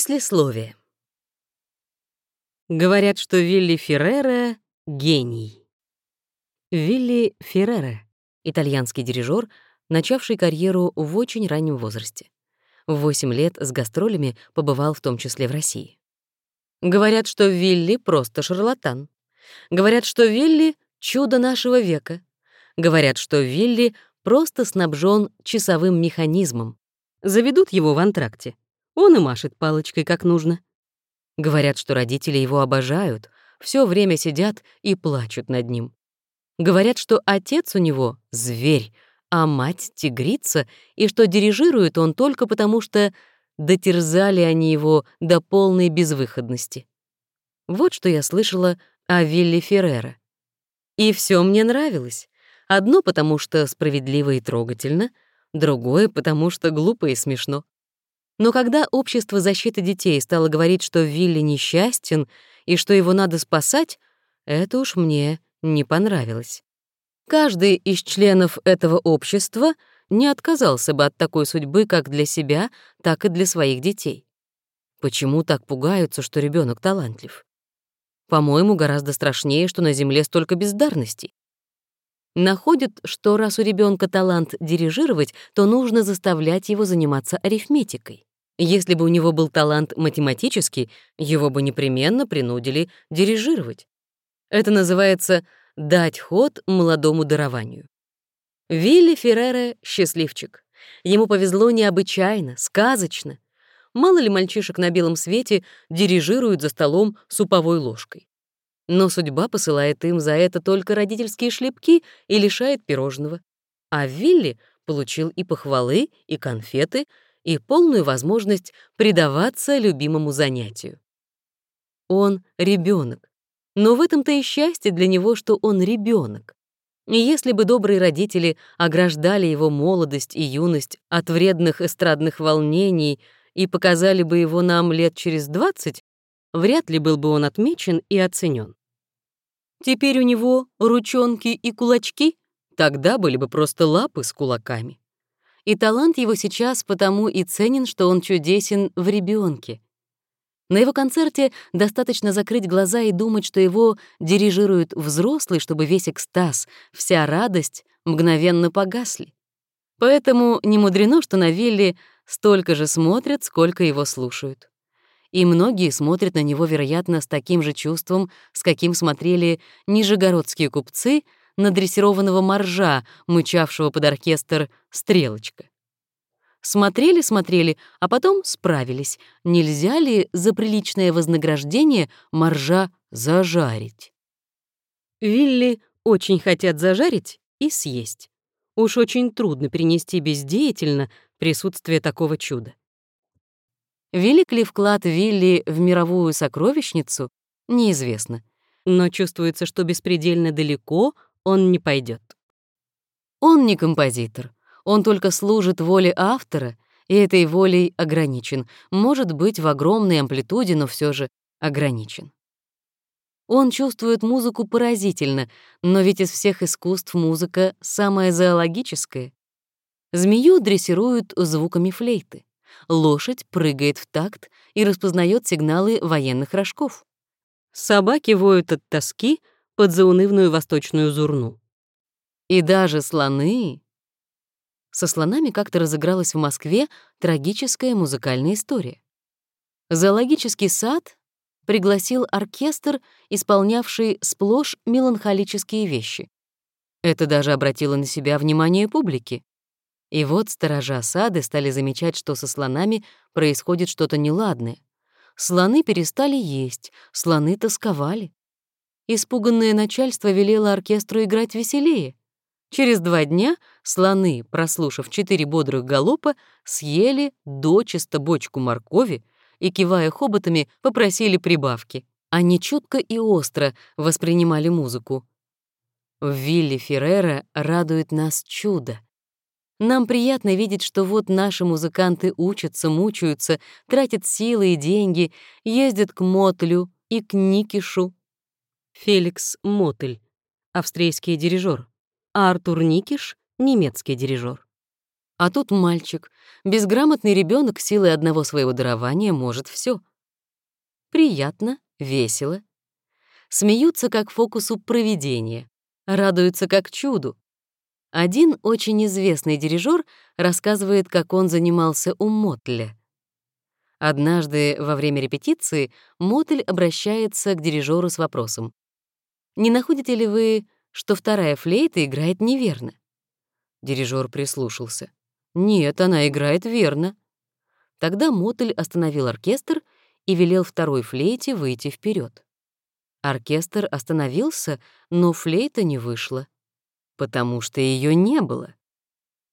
Послесловие. Говорят, что Вилли Феррера — гений. Вилли Феррера — итальянский дирижер, начавший карьеру в очень раннем возрасте. В 8 лет с гастролями побывал в том числе в России. Говорят, что Вилли просто шарлатан. Говорят, что Вилли — чудо нашего века. Говорят, что Вилли просто снабжен часовым механизмом. Заведут его в антракте. Он и машет палочкой как нужно. Говорят, что родители его обожают, все время сидят и плачут над ним. Говорят, что отец у него — зверь, а мать — тигрица, и что дирижирует он только потому, что дотерзали они его до полной безвыходности. Вот что я слышала о Вилли Феррера. И все мне нравилось. Одно потому, что справедливо и трогательно, другое потому, что глупо и смешно. Но когда общество защиты детей стало говорить, что Вилли несчастен и что его надо спасать, это уж мне не понравилось. Каждый из членов этого общества не отказался бы от такой судьбы как для себя, так и для своих детей. Почему так пугаются, что ребенок талантлив? По-моему, гораздо страшнее, что на Земле столько бездарностей. Находят, что раз у ребенка талант дирижировать, то нужно заставлять его заниматься арифметикой. Если бы у него был талант математический, его бы непременно принудили дирижировать. Это называется «дать ход молодому дарованию». Вилли Феррера — счастливчик. Ему повезло необычайно, сказочно. Мало ли мальчишек на белом свете дирижируют за столом суповой ложкой. Но судьба посылает им за это только родительские шлепки и лишает пирожного. А Вилли получил и похвалы, и конфеты — и полную возможность предаваться любимому занятию. Он ребенок, но в этом-то и счастье для него, что он ребенок. И если бы добрые родители ограждали его молодость и юность от вредных эстрадных волнений и показали бы его нам лет через двадцать, вряд ли был бы он отмечен и оценен. Теперь у него ручонки и кулачки, тогда были бы просто лапы с кулаками и талант его сейчас потому и ценен, что он чудесен в ребенке. На его концерте достаточно закрыть глаза и думать, что его дирижирует взрослый, чтобы весь экстаз, вся радость мгновенно погасли. Поэтому не мудрено, что на Вилли столько же смотрят, сколько его слушают. И многие смотрят на него, вероятно, с таким же чувством, с каким смотрели нижегородские купцы — надрессированного моржа, мычавшего под оркестр «Стрелочка». Смотрели-смотрели, а потом справились, нельзя ли за приличное вознаграждение моржа зажарить. Вилли очень хотят зажарить и съесть. Уж очень трудно перенести бездеятельно присутствие такого чуда. Велик ли вклад Вилли в мировую сокровищницу, неизвестно, но чувствуется, что беспредельно далеко он не пойдет. Он не композитор, он только служит воле автора, и этой волей ограничен, может быть, в огромной амплитуде, но все же ограничен. Он чувствует музыку поразительно, но ведь из всех искусств музыка самая зоологическая. Змею дрессируют звуками флейты. Лошадь прыгает в такт и распознает сигналы военных рожков. Собаки воют от тоски, под заунывную восточную зурну. И даже слоны... Со слонами как-то разыгралась в Москве трагическая музыкальная история. Зоологический сад пригласил оркестр, исполнявший сплошь меланхолические вещи. Это даже обратило на себя внимание публики. И вот сторожа сады стали замечать, что со слонами происходит что-то неладное. Слоны перестали есть, слоны тосковали. Испуганное начальство велело оркестру играть веселее. Через два дня слоны, прослушав четыре бодрых галопа, съели дочисто бочку моркови и, кивая хоботами, попросили прибавки. Они чутко и остро воспринимали музыку. В Вилли Феррера радует нас чудо. Нам приятно видеть, что вот наши музыканты учатся, мучаются, тратят силы и деньги, ездят к Мотлю и к Никишу, Феликс Мотель, австрийский дирижер, а Артур Никиш — немецкий дирижер. А тут мальчик, безграмотный ребенок силой одного своего дарования может все. Приятно, весело. Смеются как фокусу провидения, радуются как чуду. Один очень известный дирижер рассказывает, как он занимался у Мотля. Однажды во время репетиции Мотель обращается к дирижеру с вопросом. «Не находите ли вы, что вторая флейта играет неверно?» Дирижер прислушался. «Нет, она играет верно». Тогда Мотель остановил оркестр и велел второй флейте выйти вперед. Оркестр остановился, но флейта не вышла, потому что ее не было.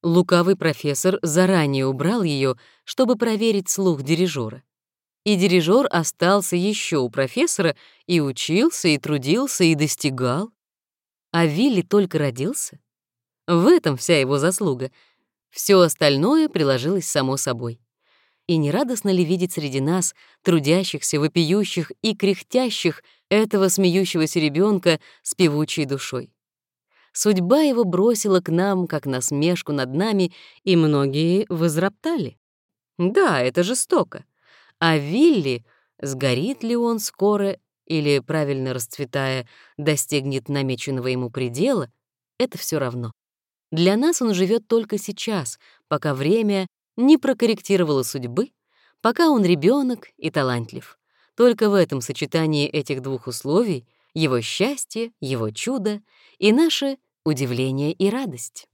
Лукавый профессор заранее убрал ее, чтобы проверить слух дирижера. И дирижер остался еще у профессора и учился, и трудился, и достигал. А Вилли только родился. В этом вся его заслуга. Все остальное приложилось само собой. И не радостно ли видеть среди нас, трудящихся, вопиющих и кряхтящих, этого смеющегося ребенка с певучей душой? Судьба его бросила к нам, как насмешку над нами, и многие возроптали. Да, это жестоко. А Вилли, сгорит ли он скоро или, правильно расцветая, достигнет намеченного ему предела, это все равно. Для нас он живет только сейчас, пока время не прокорректировало судьбы, пока он ребенок и талантлив. Только в этом сочетании этих двух условий его счастье, его чудо и наше удивление и радость.